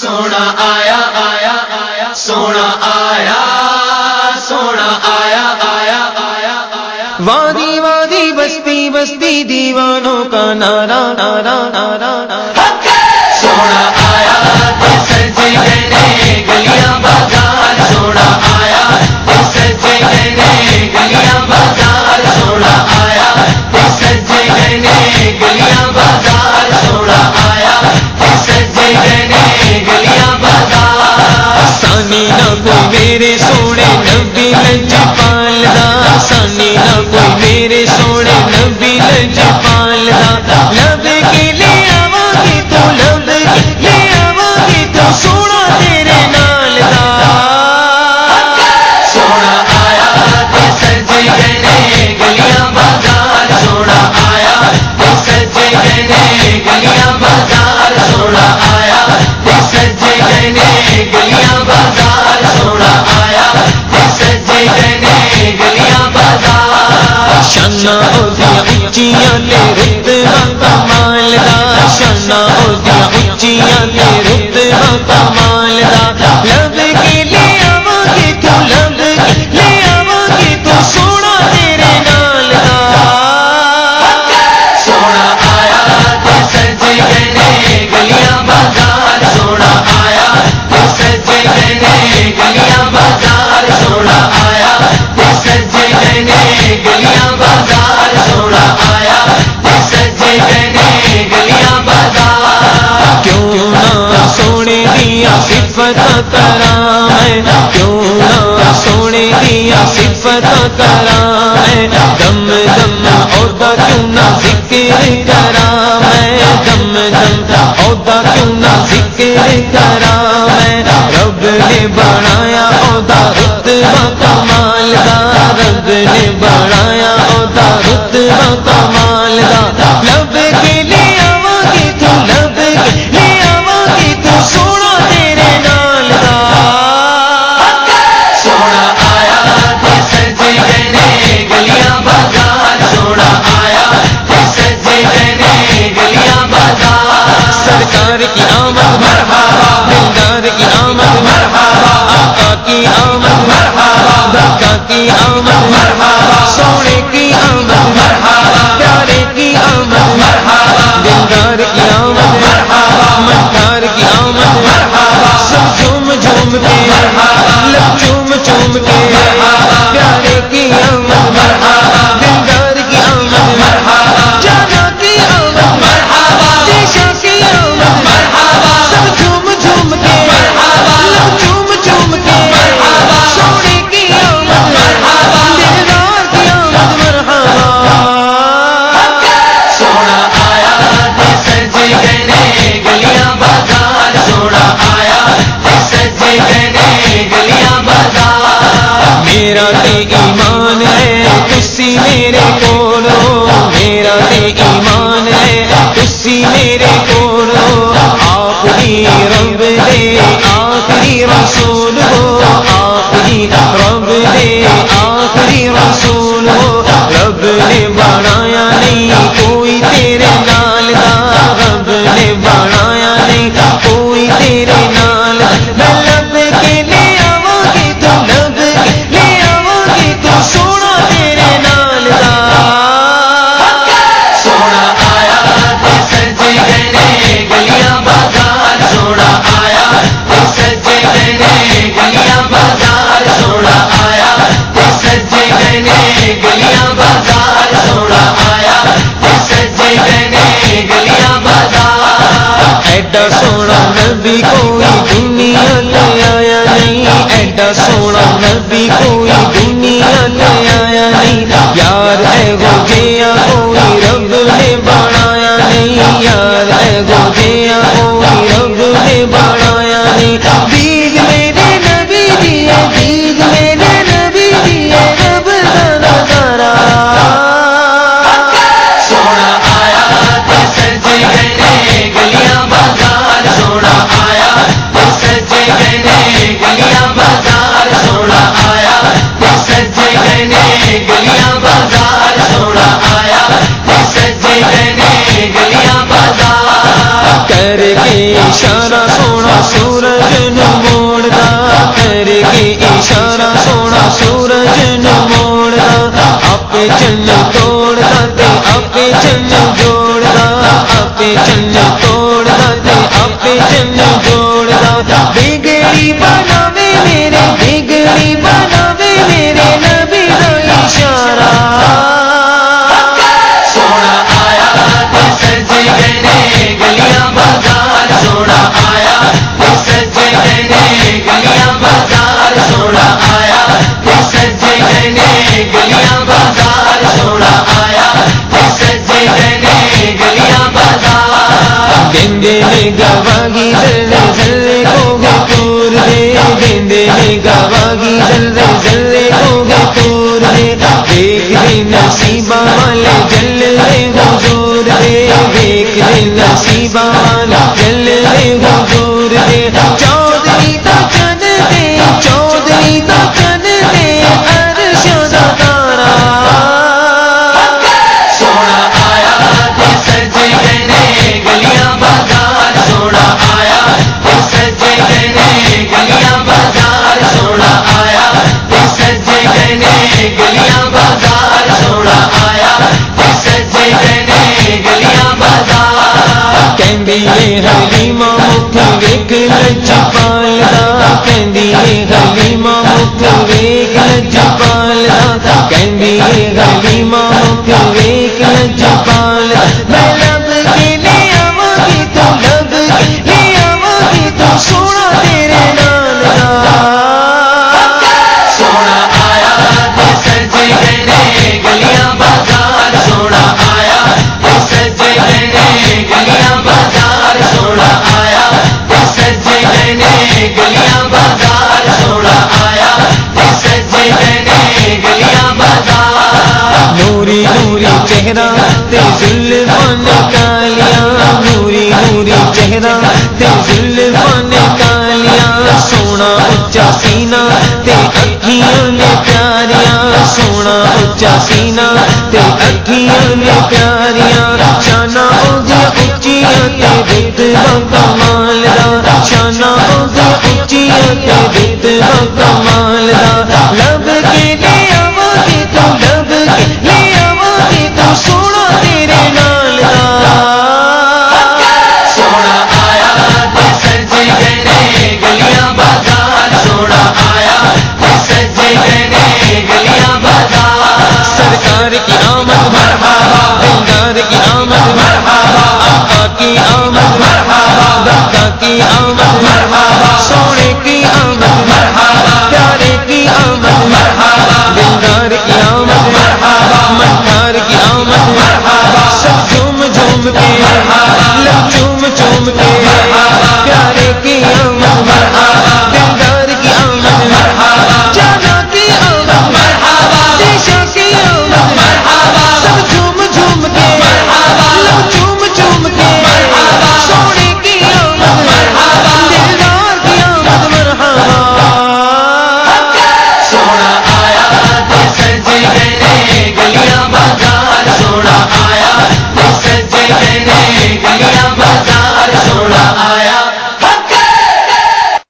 سونا آیا آیا آیا، سونا آیا سونا آیا آیا آیا آیا۔ وادی وادی، بستی بستی دیوانوں کا نارا میرے سونے نبی لج پالدا شنا رت جیا تیرے تیرا کمال دا شنا ہوگیا جیا تیرے تیرا ہاں کمال ذکر کرا میں دم دم عہدہ کیوں نہ ذکر کرا میں رب نے بنایا عہدہ، رتبہ کمال کا رب نے بنایا عہدہ، رتبہ کمال دار کی آمد، مرحبا دلدار کی آمد، مرحبا، آقا کی آمد، مرحبا دکا کی آمد، مرحبا، سونے کی آمد، مرحبا، پیارے کی آمد، مرحبا، دلدار کی آمد، مرحبا ایمان ہے کسی میرے کو میرا ایمان ہے کسی گلیاں بازار چھوڑا آیا سجے گئے ایڈا سونا نبی کوئی دنیا لے آیا نہیں، ایڈا سونا نبی کوئی دنیا لے آیا نہیں۔ یار ہے 哎 کہندی ہے حلیمہ مکھ ویکھ لچ پائدا کہندی ہے۔ چہرہ، تے ظلمان کالیا نوری نوری چہرہ۔ تے ظلمان کالیا سونا اچا سینا تے اکھیاں نے پیاریاں، سونا اچا سینا تے اکھیاں نے پیاریاں شانا او دی اچیاں تے رتبہ کمال دا شانا او دی اچیاں تے رتبہ کمال کی آمد، مرحبا کی آمد، مرحبا، سونے کی آمد، مرحبا، پیارے کی آمد، مرحبا، دلدار کی آمد، مرحبا مندار کی آمد، مرحبا، سب جھوم جھوم کے لب چوم چوم کے۔